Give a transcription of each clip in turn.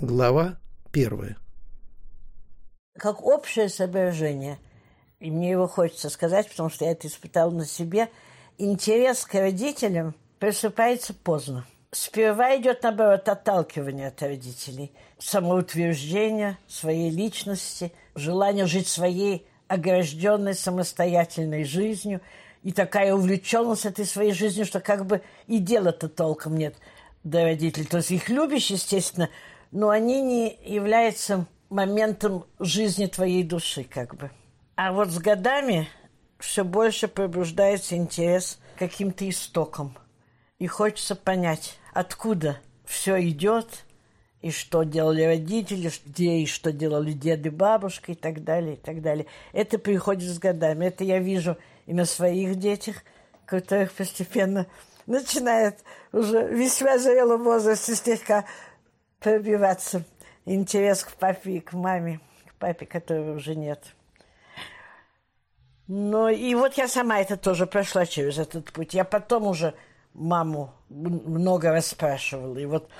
Глава первая. Как общее соображение, и мне его хочется сказать, потому что я это испытал на себе, интерес к родителям просыпается поздно. Сперва идет, наоборот, отталкивание от родителей, самоутверждение своей личности, желание жить своей огражденной самостоятельной жизнью и такая увлеченность этой своей жизнью, что как бы и дела-то толком нет до родителей. То есть их любишь, естественно, но они не являются моментом жизни твоей души, как бы. А вот с годами все больше пробуждается интерес к каким-то истокам. И хочется понять, откуда все идет, и что делали родители, где и что делали деды, бабушка и так далее, и так далее. Это приходит с годами. Это я вижу и на своих детях, которых постепенно начинает уже весьма зрелом возрасте слегка пробиваться интерес к папе и к маме, к папе, которого уже нет. Ну, и вот я сама это тоже прошла через этот путь. Я потом уже маму много раз спрашивала. И вот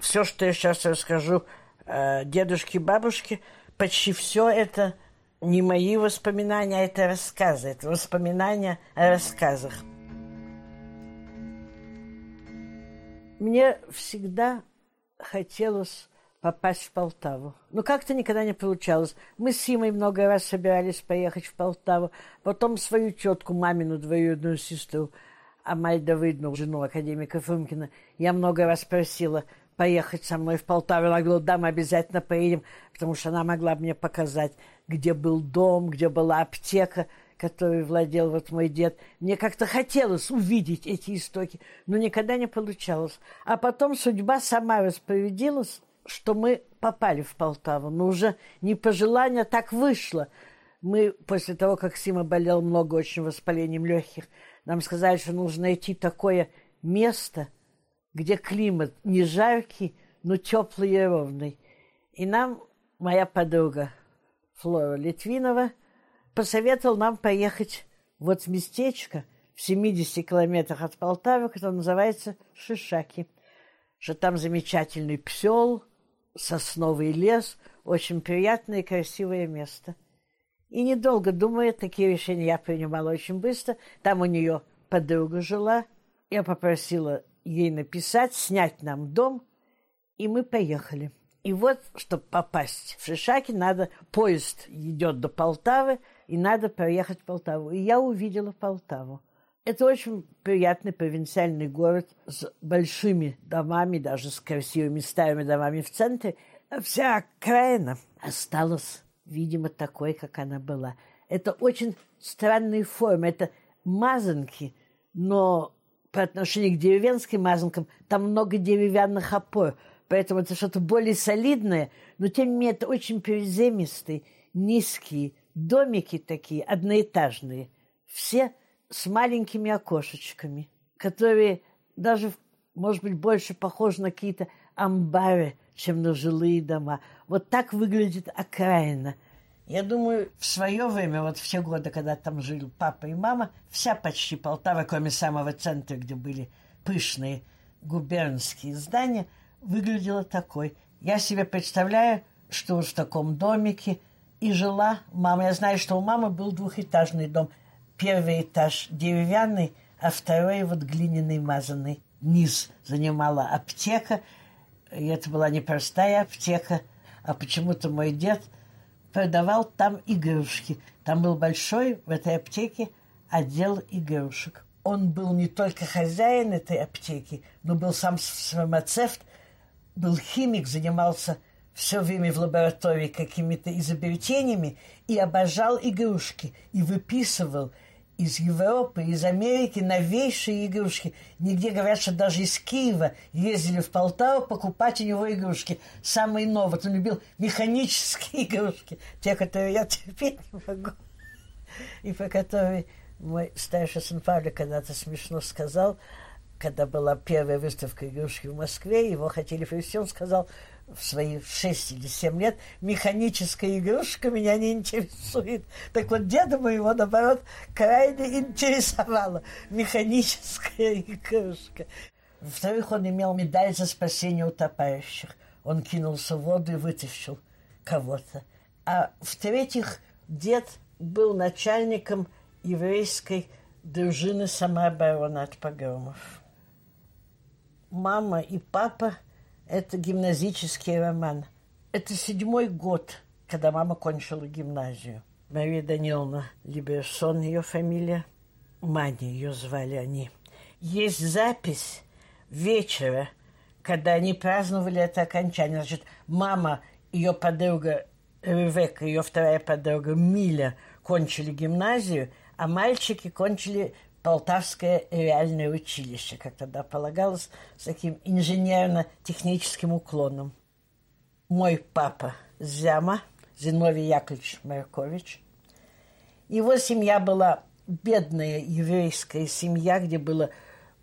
все, что я сейчас расскажу э, дедушке и бабушке, почти все это не мои воспоминания, а это рассказы. Это воспоминания о рассказах. Мне всегда хотелось попасть в Полтаву. Но как-то никогда не получалось. Мы с Симой много раз собирались поехать в Полтаву. Потом свою тетку, мамину двоюродную сестру, Амаль Давыдну, жену академика Фрумкина, я много раз просила поехать со мной в Полтаву. Она говорила, да, мы обязательно поедем, потому что она могла мне показать, где был дом, где была аптека – которой владел вот мой дед, мне как-то хотелось увидеть эти истоки, но никогда не получалось. А потом судьба сама распорядилась, что мы попали в Полтаву, но уже не по желанию, так вышло. Мы после того, как Сима болел много очень воспалением легких, нам сказали, что нужно найти такое место, где климат не жаркий, но теплый и ровный. И нам моя подруга Флора Литвинова – посоветовал нам поехать вот в местечко в 70 километрах от Полтавы, которое называется Шишаки, что там замечательный псел, сосновый лес, очень приятное и красивое место. И недолго думая, такие решения я принимала очень быстро. Там у нее подруга жила. Я попросила ей написать, снять нам дом, и мы поехали. И вот, чтобы попасть в Шишаки, надо, поезд идет до Полтавы, и надо проехать в Полтаву. И я увидела Полтаву. Это очень приятный провинциальный город с большими домами, даже с красивыми старыми домами в центре. Вся окраина осталась, видимо, такой, как она была. Это очень странные формы. Это мазанки, но по отношению к деревенским мазанкам там много деревянных опор. Поэтому это что-то более солидное, но тем не менее это очень приземистые, низкие, домики такие, одноэтажные, все с маленькими окошечками, которые даже, может быть, больше похожи на какие-то амбары, чем на жилые дома. Вот так выглядит окраина. Я думаю, в свое время, вот в те годы, когда там жили папа и мама, вся почти Полтава, кроме самого центра, где были пышные губернские здания, выглядела такой. Я себе представляю, что в таком домике – и жила мама. Я знаю, что у мамы был двухэтажный дом. Первый этаж деревянный, а второй вот глиняный, мазанный. Низ занимала аптека. И это была непростая аптека, а почему-то мой дед продавал там игрушки. Там был большой в этой аптеке отдел игрушек. Он был не только хозяин этой аптеки, но был сам фармацевт, был химик, занимался все время в лаборатории какими-то изобретениями и обожал игрушки и выписывал из Европы, из Америки новейшие игрушки. Нигде говорят, что даже из Киева ездили в Полтаву покупать у него игрушки. Самые новые. Он любил механические игрушки, те, которые я терпеть не могу. И про которые мой старший сын Павлик когда-то смешно сказал, когда была первая выставка игрушки в Москве, его хотели привезти, он сказал, в свои шесть или семь лет механическая игрушка меня не интересует. Так вот, деда моего, наоборот, крайне интересовала механическая игрушка. Во-вторых, он имел медаль за спасение утопающих. он кинулся в воду и вытащил кого-то. А в-третьих, дед был начальником еврейской дружины самообороны от погромов. Мама и папа – это гимназический роман. Это седьмой год, когда мама кончила гимназию. Мария Даниловна Либерсон, ее фамилия. Маня ее звали они. Есть запись вечера, когда они праздновали это окончание. Значит, мама, ее подруга Ревека, ее вторая подруга Миля кончили гимназию, а мальчики кончили Полтавское реальное училище, как тогда полагалось, с таким инженерно-техническим уклоном. Мой папа Зяма, Зиновий Яковлевич Маркович. Его семья была бедная еврейская семья, где было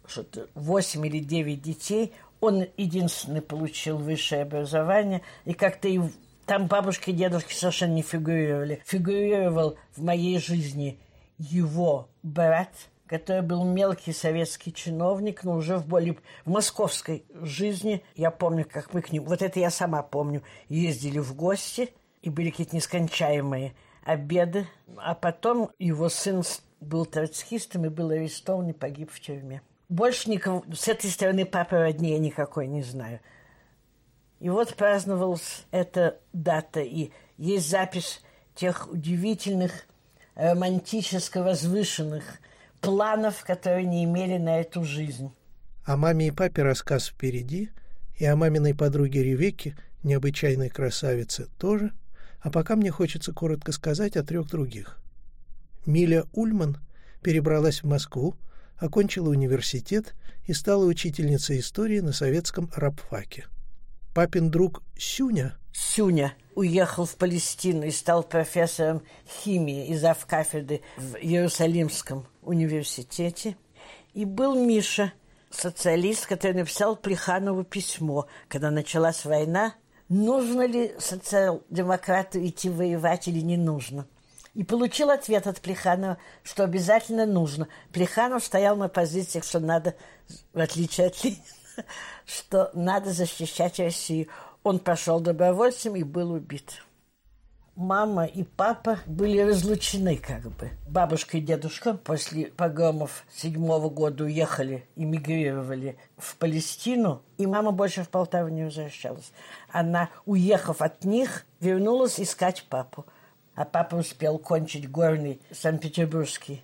что-то 8 или 9 детей. Он единственный получил высшее образование, и как-то и там бабушки и дедушки совершенно не фигурировали. Фигурировал в моей жизни его брат, который был мелкий советский чиновник, но уже в более в московской жизни. Я помню, как мы к нему, вот это я сама помню, ездили в гости, и были какие-то нескончаемые обеды. А потом его сын был троцкистом и был арестован и погиб в тюрьме. Больше никого, с этой стороны папы роднее никакой не знаю. И вот праздновалась эта дата, и есть запись тех удивительных, романтически возвышенных планов, которые не имели на эту жизнь. О маме и папе рассказ впереди, и о маминой подруге Ревекке, необычайной красавице, тоже. А пока мне хочется коротко сказать о трех других. Миля Ульман перебралась в Москву, окончила университет и стала учительницей истории на советском рабфаке. Папин друг Сюня Сюня уехал в Палестину и стал профессором химии из кафедры в Иерусалимском университете. И был Миша, социалист, который написал Плеханову письмо, когда началась война, нужно ли социал-демократу идти воевать или не нужно. И получил ответ от Плеханова, что обязательно нужно. Плеханов стоял на позициях, что надо, в отличие от Ленина, что надо защищать Россию. Он пошел добровольцем и был убит. Мама и папа были разлучены как бы. Бабушка и дедушка после погромов седьмого года уехали, эмигрировали в Палестину, и мама больше в Полтаву не возвращалась. Она, уехав от них, вернулась искать папу. А папа успел кончить горный Санкт-Петербургский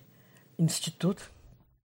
институт –